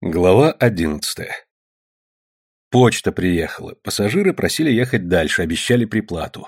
Глава одиннадцатая. Почта приехала. Пассажиры просили ехать дальше, обещали приплату.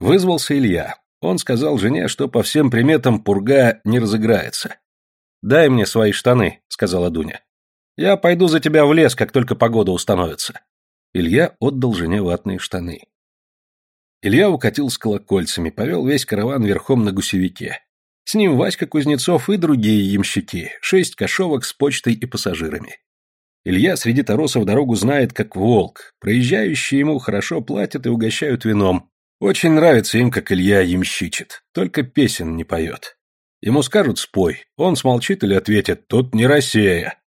Вызвался Илья. Он сказал жене, что по всем приметам пурга не разыграется. «Дай мне свои штаны», — сказала Дуня. «Я пойду за тебя в лес, как только погода установится». Илья отдал жене ватные штаны. Илья укатил с колокольцами, повел весь караван верхом на гусевике. С ним Васька Кузнецов и другие ямщики, шесть кошовок с почтой и пассажирами. Илья среди торосов дорогу знает как волк, проезжающие ему хорошо платят и угощают вином. Очень нравится им, как Илья ямщичит, только песен не поет. Ему скажут «спой», он смолчит или ответит «тут не Россия».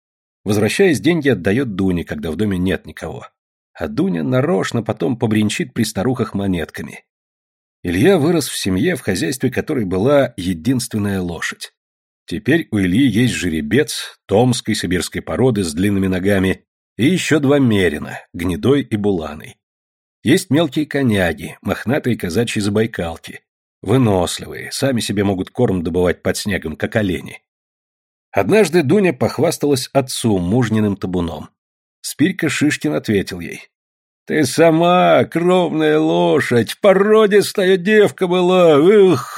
Возвращаясь, деньги отдает Дуне, когда в доме нет никого. А Дуня нарочно потом побренчит при старухах монетками. Илья вырос в семье, в хозяйстве которой была единственная лошадь. Теперь у Ильи есть жеребец, томской сибирской породы с длинными ногами, и еще два мерина, гнедой и буланый. Есть мелкие коняги, мохнатые казачьи забайкалки, выносливые, сами себе могут корм добывать под снегом, как олени. Однажды Дуня похвасталась отцу мужниным табуном. Спирька Шишкин ответил ей. Ты сама кровная лошадь, породистая девка была, эх!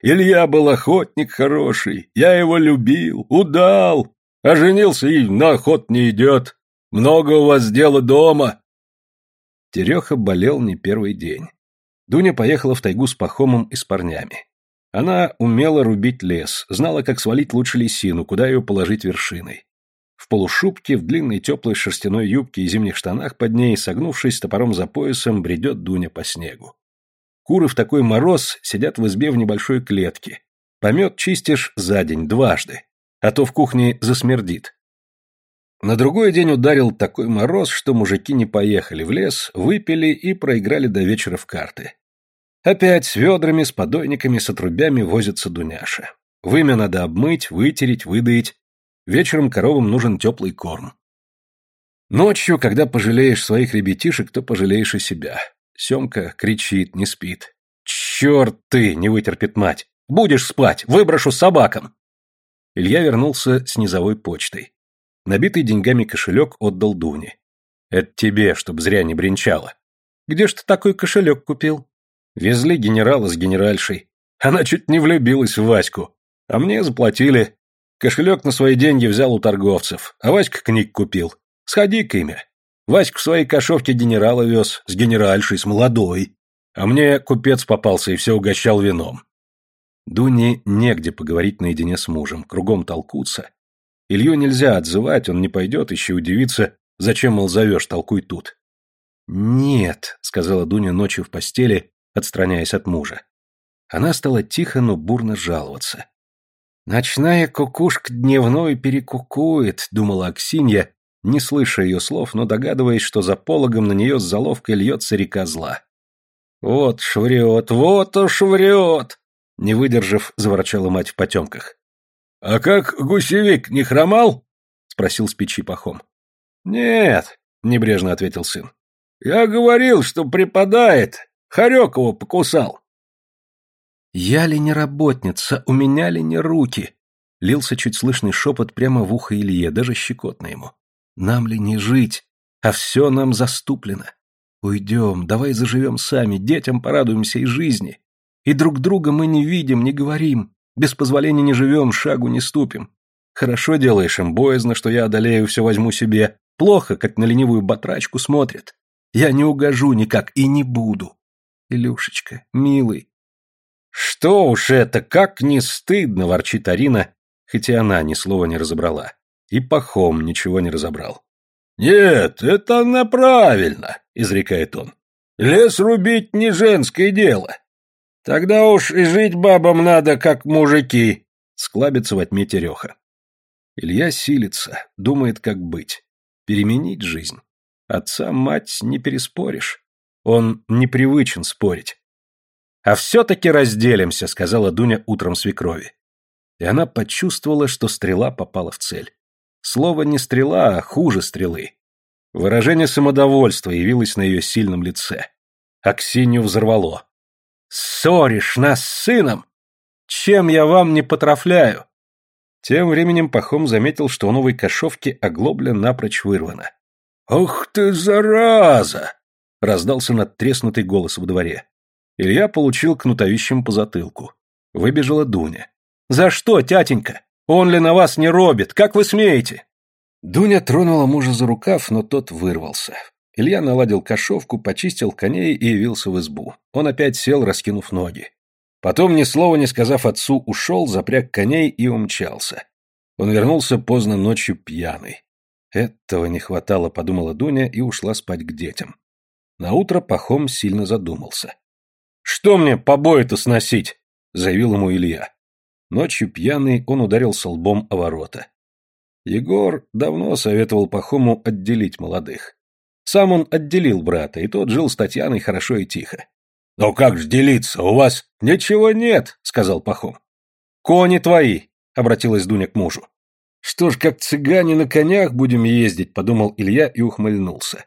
Илья был охотник хороший, я его любил, удал, а женился и на охот не идет. Много у вас дела дома. Тереха болел не первый день. Дуня поехала в тайгу с Пахомом и с парнями. Она умела рубить лес, знала, как свалить лучше лисину, куда ее положить вершиной. В полушубке, в длинной теплой шерстяной юбке и зимних штанах под ней, согнувшись топором за поясом, бредет Дуня по снегу. Куры в такой мороз сидят в избе в небольшой клетке. Помет чистишь за день, дважды, а то в кухне засмердит. На другой день ударил такой мороз, что мужики не поехали в лес, выпили и проиграли до вечера в карты. Опять с ведрами, с подойниками, с отрубями возится Дуняша. Вымя надо обмыть, вытереть, выдоить, Вечером коровам нужен теплый корм. Ночью, когда пожалеешь своих ребятишек, то пожалеешь и себя. Семка кричит, не спит. «Черт ты!» — не вытерпит мать. «Будешь спать! Выброшу собакам!» Илья вернулся с низовой почтой. Набитый деньгами кошелек отдал Дуне. «Это тебе, чтоб зря не бренчало». «Где ж ты такой кошелек купил?» «Везли генерала с генеральшей. Она чуть не влюбилась в Ваську. А мне заплатили. Кошелек на свои деньги взял у торговцев, а Васька книг купил. Сходи к имя. Ваську в своей кошовке генерала вез, с генеральшей, с молодой. А мне купец попался и все угощал вином. Дуне негде поговорить наедине с мужем, кругом толкутся. Илью нельзя отзывать, он не пойдет, еще удивится, зачем, мол, зовешь, толкуй тут. «Нет», — сказала Дуня ночью в постели, отстраняясь от мужа. Она стала тихо, но бурно жаловаться. «Ночная кукушка дневной перекукует», — думала Аксинья, не слыша ее слов, но догадываясь, что за пологом на нее с заловкой льется река зла. «Вот уж врет, вот уж врет!» Не выдержав, заворчала мать в потемках. «А как гусевик не хромал?» — спросил с печи пахом. «Нет», — небрежно ответил сын. «Я говорил, что припадает. Хорек его покусал». «Я ли не работница, у меня ли не руки?» Лился чуть слышный шепот прямо в ухо Илье, даже щекотно ему. «Нам ли не жить, а все нам заступлено? Уйдем, давай заживем сами, детям порадуемся и жизни. И друг друга мы не видим, не говорим, без позволения не живем, шагу не ступим. Хорошо делаешь им, боязно, что я одолею, все возьму себе. Плохо, как на ленивую батрачку смотрят. Я не угожу никак и не буду. Илюшечка, милый, «Что уж это, как не стыдно!» – ворчит Арина, хотя она ни слова не разобрала. И Пахом ничего не разобрал. «Нет, это она правильно!» – изрекает он. «Лес рубить не женское дело. Тогда уж и жить бабам надо, как мужики!» – склабится во тьме Тереха. Илья силится, думает, как быть. Переменить жизнь. Отца, мать не переспоришь. Он непривычен спорить. «А все-таки разделимся», — сказала Дуня утром свекрови. И она почувствовала, что стрела попала в цель. Слово не стрела, а хуже стрелы. Выражение самодовольства явилось на ее сильном лице. Аксинью взорвало. «Ссоришь нас с сыном? Чем я вам не потрафляю?» Тем временем Пахом заметил, что у новой кошовки оглобля напрочь вырвана. «Ох ты, зараза!» — раздался надтреснутый голос во дворе. Илья получил кнутовищем по затылку. Выбежала Дуня. «За что, тятенька? Он ли на вас не робит? Как вы смеете?» Дуня тронула мужа за рукав, но тот вырвался. Илья наладил кошовку, почистил коней и явился в избу. Он опять сел, раскинув ноги. Потом, ни слова не сказав отцу, ушел, запряг коней и умчался. Он вернулся поздно ночью пьяный. Этого не хватало, подумала Дуня и ушла спать к детям. Наутро Пахом сильно задумался. «Что мне побои-то сносить?» — заявил ему Илья. Ночью пьяный он ударился лбом о ворота. Егор давно советовал Пахому отделить молодых. Сам он отделил брата, и тот жил с Татьяной хорошо и тихо. «Но как же делиться? У вас ничего нет», — сказал Пахом. «Кони твои», — обратилась Дуня к мужу. «Что ж, как цыгане на конях будем ездить», — подумал Илья и ухмыльнулся.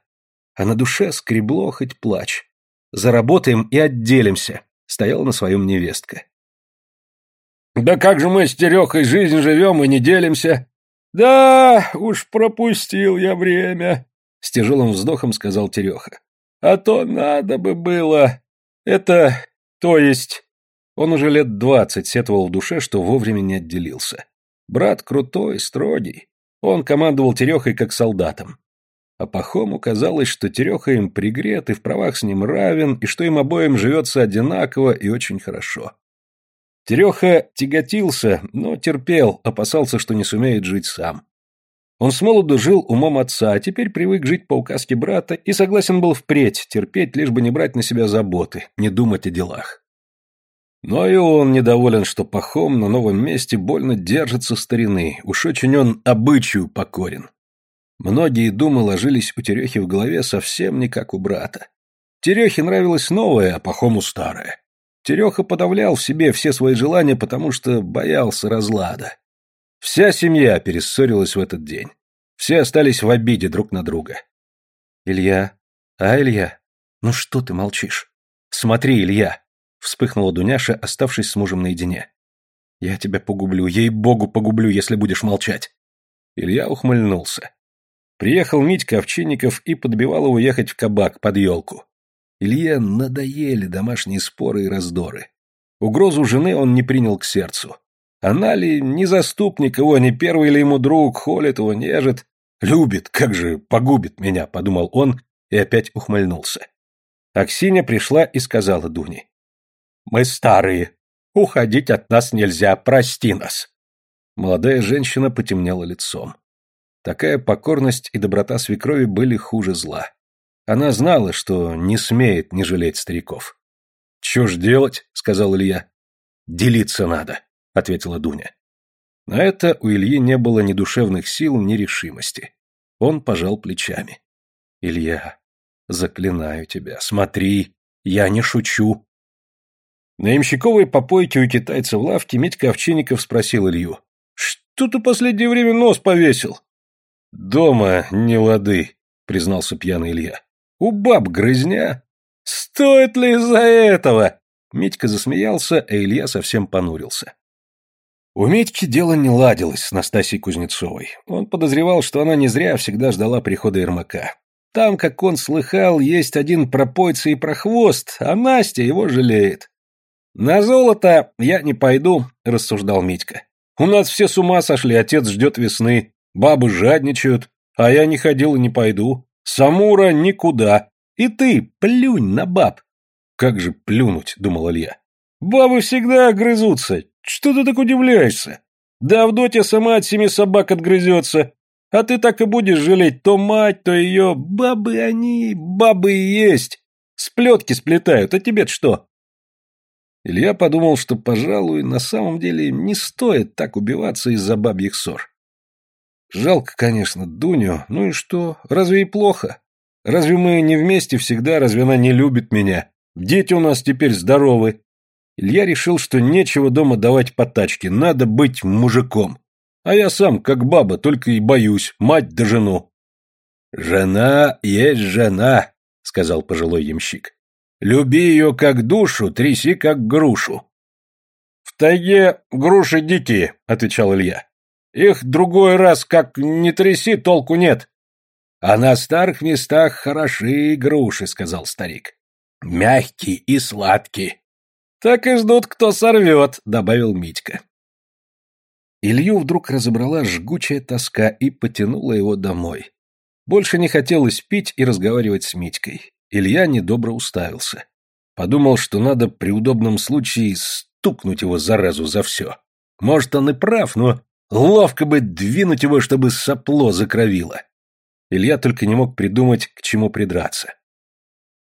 А на душе скребло хоть плач. «Заработаем и отделимся», — стояла на своем невестка. «Да как же мы с Терехой жизнь живем и не делимся?» «Да, уж пропустил я время», с тяжелым вздохом сказал Тереха. А то надо бы было. Это... то есть... Он уже лет двадцать сетовал в душе, что вовремя не отделился. Брат крутой, строгий. Он командовал Терехой как солдатом. А Пахому казалось, что Тереха им пригрет и в правах с ним равен, и что им обоим живется одинаково и очень хорошо. Тереха тяготился, но терпел, опасался, что не сумеет жить сам. Он с молоду жил умом отца, а теперь привык жить по указке брата и согласен был впредь терпеть, лишь бы не брать на себя заботы, не думать о делах. Но и он недоволен, что Пахом на новом месте больно держится старины, уж очень он обычаю покорен. Многие думы ложились у Терехи в голове совсем не как у брата. Терехе нравилось новое, а Пахому старое. Тереха подавлял в себе все свои желания, потому что боялся разлада. Вся семья перессорилась в этот день. Все остались в обиде друг на друга. «Илья, а, Илья, ну что ты молчишь? Смотри, Илья!» Вспыхнула Дуняша, оставшись с мужем наедине. «Я тебя погублю, ей-богу погублю, если будешь молчать!» Илья ухмыльнулся. Приехал Митька Овчинников и подбивал его ехать в кабак под елку. Илье надоели домашние споры и раздоры. Угрозу жены он не принял к сердцу. Она ли не заступник его, не первый ли ему друг, холит его, нежит? Любит, как же погубит меня, подумал он и опять ухмыльнулся. Аксинья пришла и сказала Дуне. Мы старые, уходить от нас нельзя, прости нас. Молодая женщина потемнела лицом. Такая покорность и доброта свекрови были хуже зла. Она знала, что не смеет не жалеть стариков. «Чё ж делать?» — сказал Илья. «Делиться надо». — ответила Дуня. На это у Ильи не было ни душевных сил, ни решимости. Он пожал плечами. «Илья, заклинаю тебя, смотри, я не шучу». На имщиковой попойке у китайца в лавке Митька Овчинников спросил Илью. «Что ты последнее время нос повесил?» «Дома не лады», — признался пьяный Илья. «У баб грызня». «Стоит ли из-за этого?» Митька засмеялся, а Илья совсем понурился. У Митьки дело не ладилось с Настасьей Кузнецовой. Он подозревал, что она не зря всегда ждала прихода Ермака. Там, как он слыхал, есть один пропойца и прохвост, а Настя его жалеет. «На золото я не пойду», — рассуждал Митька. «У нас все с ума сошли, отец ждет весны, бабы жадничают, а я не ходил и не пойду. Самура никуда. И ты плюнь на баб». «Как же плюнуть?» — думал Илья. «Бабы всегда грызутся, что ты так удивляешься? Да Авдотья сама от семи собак отгрызется. А ты так и будешь жалеть то мать, то ее. Бабы они, бабы есть. Сплетки сплетают, а тебе-то что? Илья подумал, что, пожалуй, на самом деле не стоит так убиваться из-за бабьих ссор. Жалко, конечно, Дуню. Ну и что? Разве и плохо? Разве мы не вместе всегда? Разве она не любит меня? Дети у нас теперь здоровы. Илья решил, что нечего дома давать по тачке, надо быть мужиком. А я сам, как баба, только и боюсь, мать да жену. «Жена есть жена», — сказал пожилой ямщик. «Люби ее как душу, тряси как грушу». «В тайге груши дикие», — отвечал Илья. Их другой раз как не тряси, толку нет. А на старых местах хороши груши, сказал старик. Мягкие и сладкие. Так и ждут, кто сорвет, добавил Митька. Илью вдруг разобрала жгучая тоска и потянула его домой. Больше не хотелось пить и разговаривать с Митькой. Илья недобро уставился. Подумал, что надо при удобном случае стукнуть его заразу за все. Может, он и прав, но ловко бы двинуть его, чтобы сопло закровило. Илья только не мог придумать, к чему придраться.